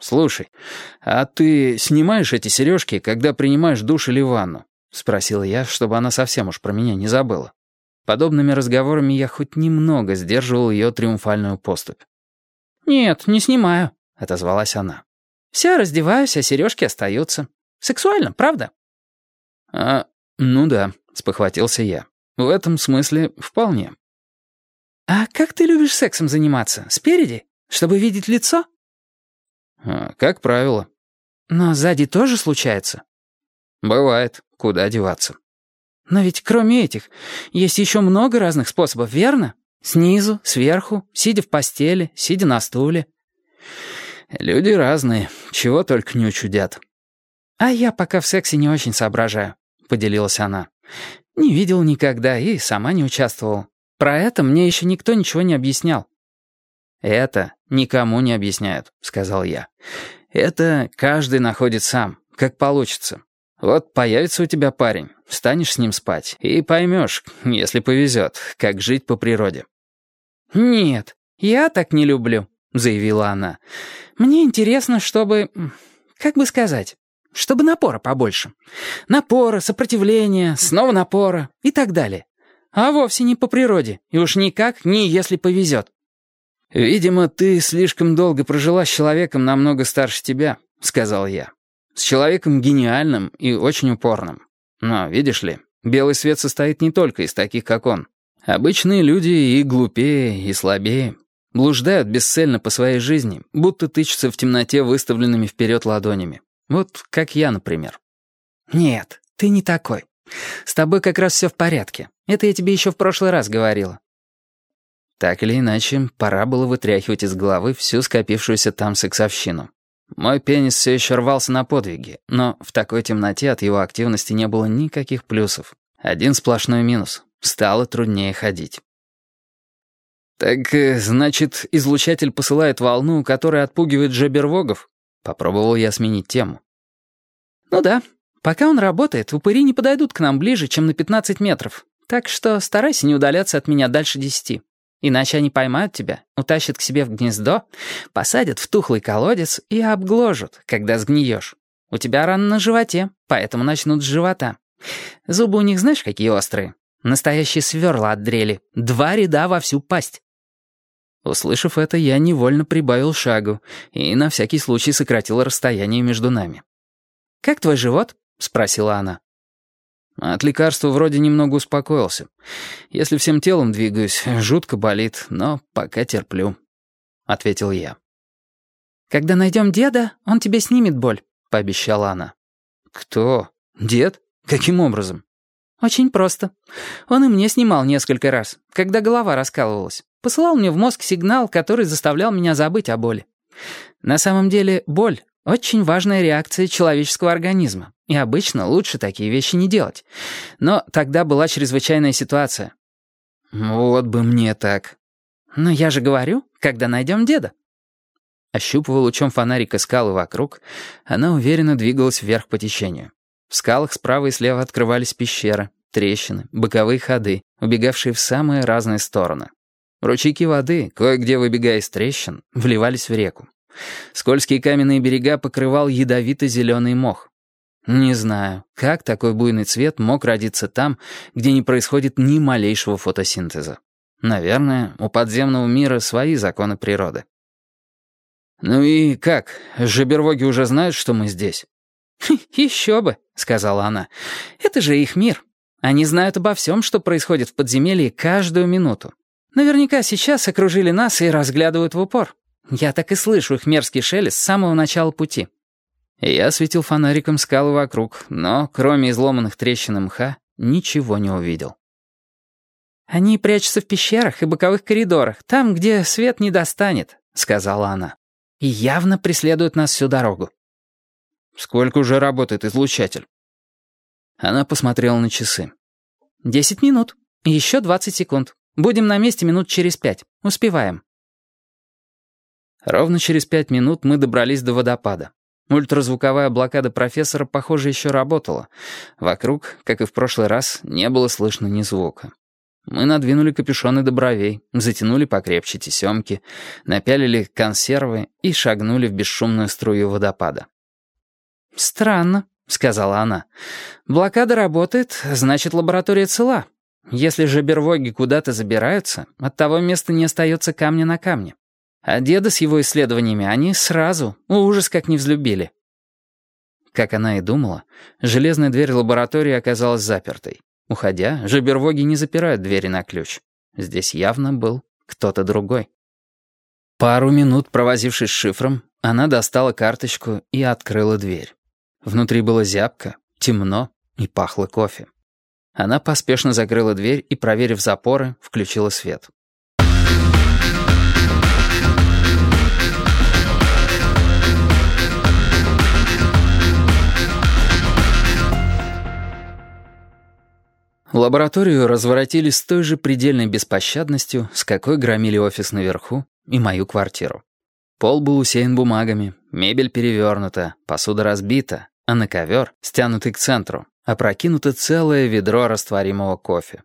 «Слушай, а ты снимаешь эти сережки, когда принимаешь душ или ванну?» — спросил я, чтобы она совсем уж про меня не забыла. Подобными разговорами я хоть немного сдерживал ее триумфальную поступь. «Нет, не снимаю», — отозвалась она. «Вся раздеваюсь, а сережки остаются. Сексуально, правда?» «А, ну да», — спохватился я. «В этом смысле вполне». «А как ты любишь сексом заниматься? Спереди? Чтобы видеть лицо?» А, «Как правило». «Но сзади тоже случается?» «Бывает. Куда деваться?» «Но ведь кроме этих, есть еще много разных способов, верно? Снизу, сверху, сидя в постели, сидя на стуле». «Люди разные, чего только не учудят». «А я пока в сексе не очень соображаю», — поделилась она. «Не видел никогда и сама не участвовал. Про это мне еще никто ничего не объяснял». «Это никому не объясняют», — сказал я. «Это каждый находит сам, как получится. Вот появится у тебя парень, станешь с ним спать и поймешь, если повезет, как жить по природе». «Нет, я так не люблю», — заявила она. «Мне интересно, чтобы... Как бы сказать? Чтобы напора побольше. Напора, сопротивления, снова напора и так далее. А вовсе не по природе, и уж никак не если повезет». «Видимо, ты слишком долго прожила с человеком намного старше тебя», — сказал я. «С человеком гениальным и очень упорным. Но, видишь ли, белый свет состоит не только из таких, как он. Обычные люди и глупее, и слабее. Блуждают бесцельно по своей жизни, будто тычутся в темноте выставленными вперед ладонями. Вот как я, например». «Нет, ты не такой. С тобой как раз все в порядке. Это я тебе еще в прошлый раз говорила. Так или иначе, пора было вытряхивать из головы всю скопившуюся там сексовщину. Мой пенис все еще рвался на подвиги, но в такой темноте от его активности не было никаких плюсов. Один сплошной минус. Стало труднее ходить. «Так, э, значит, излучатель посылает волну, которая отпугивает жабервогов?» Попробовал я сменить тему. «Ну да. Пока он работает, упыри не подойдут к нам ближе, чем на 15 метров. Так что старайся не удаляться от меня дальше десяти». Иначе они поймают тебя, утащат к себе в гнездо, посадят в тухлый колодец и обгложат, когда сгниешь. У тебя рана на животе, поэтому начнут с живота. Зубы у них знаешь какие острые? Настоящие сверла от дрели. Два ряда во всю пасть. Услышав это, я невольно прибавил шагу и на всякий случай сократил расстояние между нами. «Как твой живот?» — спросила она. От лекарства вроде немного успокоился. Если всем телом двигаюсь, жутко болит, но пока терплю», — ответил я. «Когда найдем деда, он тебе снимет боль», — пообещала она. «Кто? Дед? Каким образом?» «Очень просто. Он и мне снимал несколько раз, когда голова раскалывалась. Посылал мне в мозг сигнал, который заставлял меня забыть о боли. На самом деле боль — очень важная реакция человеческого организма. И обычно лучше такие вещи не делать. Но тогда была чрезвычайная ситуация. Вот бы мне так. Но я же говорю, когда найдем деда. Ощупывая лучом фонарика скалы вокруг, она уверенно двигалась вверх по течению. В скалах справа и слева открывались пещеры, трещины, боковые ходы, убегавшие в самые разные стороны. Ручейки воды, кое-где выбегая из трещин, вливались в реку. Скользкие каменные берега покрывал ядовито-зеленый мох. Не знаю, как такой буйный цвет мог родиться там, где не происходит ни малейшего фотосинтеза. Наверное, у подземного мира свои законы природы. «Ну и как? Жабервоги уже знают, что мы здесь?» «Еще бы», — сказала она. «Это же их мир. Они знают обо всем, что происходит в подземелье каждую минуту. Наверняка сейчас окружили нас и разглядывают в упор. Я так и слышу их мерзкий шелест с самого начала пути». Я светил фонариком скалы вокруг, но, кроме изломанных трещин мха, ничего не увидел. «Они прячутся в пещерах и боковых коридорах, там, где свет не достанет», — сказала она. «И явно преследуют нас всю дорогу». «Сколько уже работает излучатель?» Она посмотрела на часы. «Десять минут. Еще двадцать секунд. Будем на месте минут через пять. Успеваем». Ровно через пять минут мы добрались до водопада. Ультразвуковая блокада профессора, похоже, еще работала. Вокруг, как и в прошлый раз, не было слышно ни звука. Мы надвинули капюшоны до бровей, затянули покрепче тесемки, напялили консервы и шагнули в бесшумную струю водопада. «Странно», — сказала она. «Блокада работает, значит, лаборатория цела. Если же бервоги куда-то забираются, от того места не остается камня на камне. А деда с его исследованиями они сразу, ужас как не взлюбили». Как она и думала, железная дверь лаборатории оказалась запертой. Уходя, жабервоги не запирают двери на ключ. Здесь явно был кто-то другой. Пару минут провозившись шифром, она достала карточку и открыла дверь. Внутри было зябко, темно и пахло кофе. Она поспешно закрыла дверь и, проверив запоры, включила свет. Лабораторию разворотили с той же предельной беспощадностью, с какой громили офис наверху и мою квартиру. Пол был усеян бумагами, мебель перевернута, посуда разбита, а на ковер, стянутый к центру, опрокинуто целое ведро растворимого кофе.